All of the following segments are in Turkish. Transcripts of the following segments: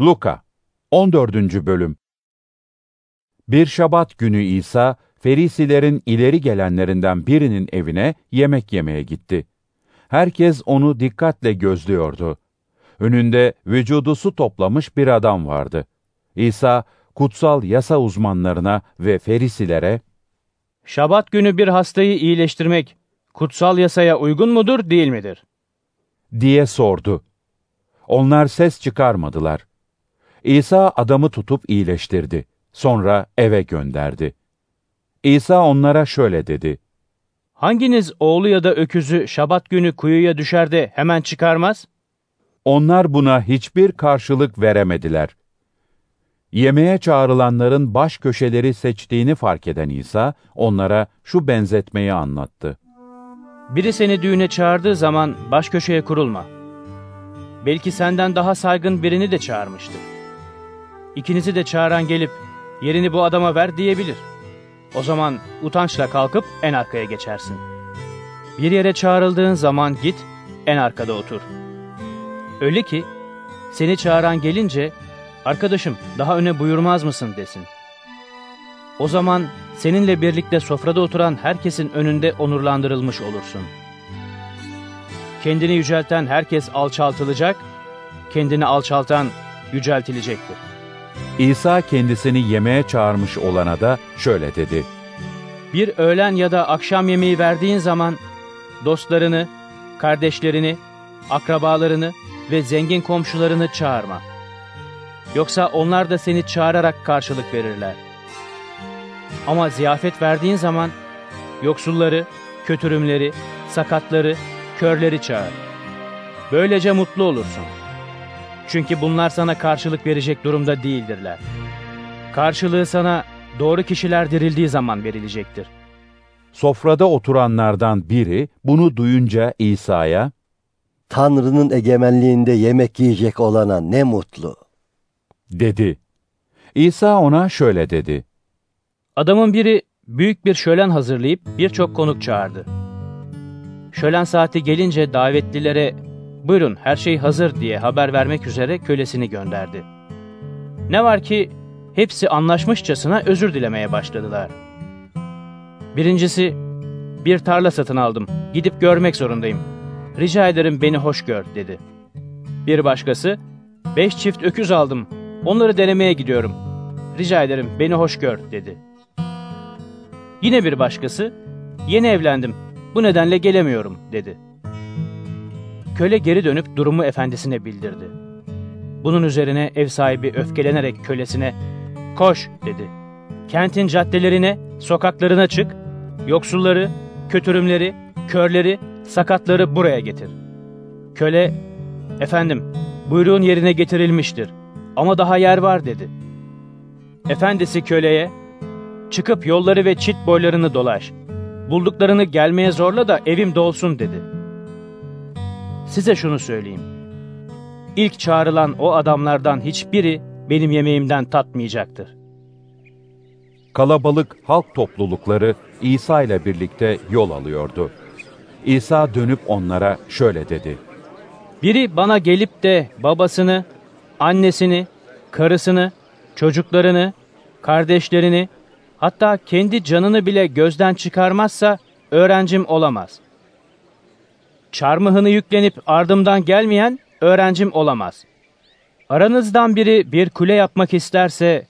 Luka 14. Bölüm Bir şabat günü İsa, Ferisilerin ileri gelenlerinden birinin evine yemek yemeye gitti. Herkes onu dikkatle gözlüyordu. Önünde vücudu su toplamış bir adam vardı. İsa, kutsal yasa uzmanlarına ve Ferisilere, Şabat günü bir hastayı iyileştirmek kutsal yasaya uygun mudur, değil midir? diye sordu. Onlar ses çıkarmadılar. İsa adamı tutup iyileştirdi. Sonra eve gönderdi. İsa onlara şöyle dedi. Hanginiz oğlu ya da öküzü şabat günü kuyuya düşer de hemen çıkarmaz? Onlar buna hiçbir karşılık veremediler. Yemeğe çağrılanların baş köşeleri seçtiğini fark eden İsa, onlara şu benzetmeyi anlattı. Biri seni düğüne çağırdığı zaman baş köşeye kurulma. Belki senden daha saygın birini de çağırmıştır. İkinizi de çağıran gelip yerini bu adama ver diyebilir. O zaman utançla kalkıp en arkaya geçersin. Bir yere çağrıldığın zaman git en arkada otur. Öyle ki seni çağıran gelince arkadaşım daha öne buyurmaz mısın desin. O zaman seninle birlikte sofrada oturan herkesin önünde onurlandırılmış olursun. Kendini yücelten herkes alçaltılacak, kendini alçaltan yüceltilecektir. İsa kendisini yemeğe çağırmış olana da şöyle dedi. Bir öğlen ya da akşam yemeği verdiğin zaman dostlarını, kardeşlerini, akrabalarını ve zengin komşularını çağırma. Yoksa onlar da seni çağırarak karşılık verirler. Ama ziyafet verdiğin zaman yoksulları, kötürümleri, sakatları, körleri çağır. Böylece mutlu olursun. Çünkü bunlar sana karşılık verecek durumda değildirler. Karşılığı sana doğru kişiler dirildiği zaman verilecektir. Sofrada oturanlardan biri bunu duyunca İsa'ya, Tanrı'nın egemenliğinde yemek yiyecek olana ne mutlu. dedi. İsa ona şöyle dedi. Adamın biri büyük bir şölen hazırlayıp birçok konuk çağırdı. Şölen saati gelince davetlilere buyurun her şey hazır diye haber vermek üzere kölesini gönderdi. Ne var ki hepsi anlaşmışçasına özür dilemeye başladılar. Birincisi, bir tarla satın aldım, gidip görmek zorundayım. Rica ederim beni hoş gör dedi. Bir başkası, beş çift öküz aldım, onları denemeye gidiyorum. Rica ederim beni hoş gör dedi. Yine bir başkası, yeni evlendim, bu nedenle gelemiyorum dedi. Köle geri dönüp durumu efendisine bildirdi. Bunun üzerine ev sahibi öfkelenerek kölesine, koş dedi. Kentin caddelerine, sokaklarına çık, yoksulları, kötürümleri, körleri, sakatları buraya getir. Köle, efendim buyruğun yerine getirilmiştir ama daha yer var dedi. Efendisi köleye, çıkıp yolları ve çit boylarını dolaş. Bulduklarını gelmeye zorla da evim dolsun dedi. Size şunu söyleyeyim. İlk çağrılan o adamlardan hiçbiri benim yemeğimden tatmayacaktır. Kalabalık halk toplulukları İsa ile birlikte yol alıyordu. İsa dönüp onlara şöyle dedi. Biri bana gelip de babasını, annesini, karısını, çocuklarını, kardeşlerini, hatta kendi canını bile gözden çıkarmazsa öğrencim olamaz. Çarmıhını yüklenip ardımdan gelmeyen öğrencim olamaz. Aranızdan biri bir kule yapmak isterse,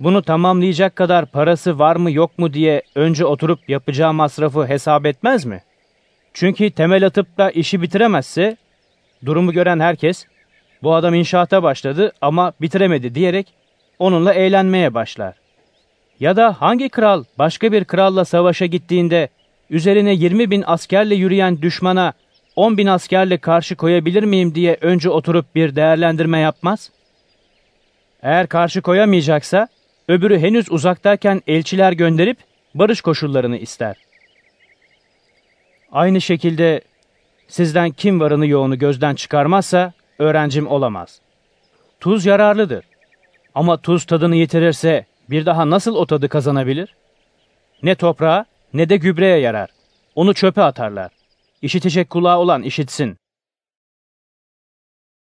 bunu tamamlayacak kadar parası var mı yok mu diye önce oturup yapacağı masrafı hesap etmez mi? Çünkü temel atıp da işi bitiremezse, durumu gören herkes, bu adam inşaata başladı ama bitiremedi diyerek onunla eğlenmeye başlar. Ya da hangi kral başka bir kralla savaşa gittiğinde üzerine 20 bin askerle yürüyen düşmana 10 bin askerle karşı koyabilir miyim diye önce oturup bir değerlendirme yapmaz? Eğer karşı koyamayacaksa öbürü henüz uzaktayken elçiler gönderip barış koşullarını ister. Aynı şekilde sizden kim varını yoğunu gözden çıkarmazsa öğrencim olamaz. Tuz yararlıdır. Ama tuz tadını yitirirse bir daha nasıl o tadı kazanabilir? Ne toprağa ne de gübreye yarar. Onu çöpe atarlar. İşitecek kulağı olan işitsin.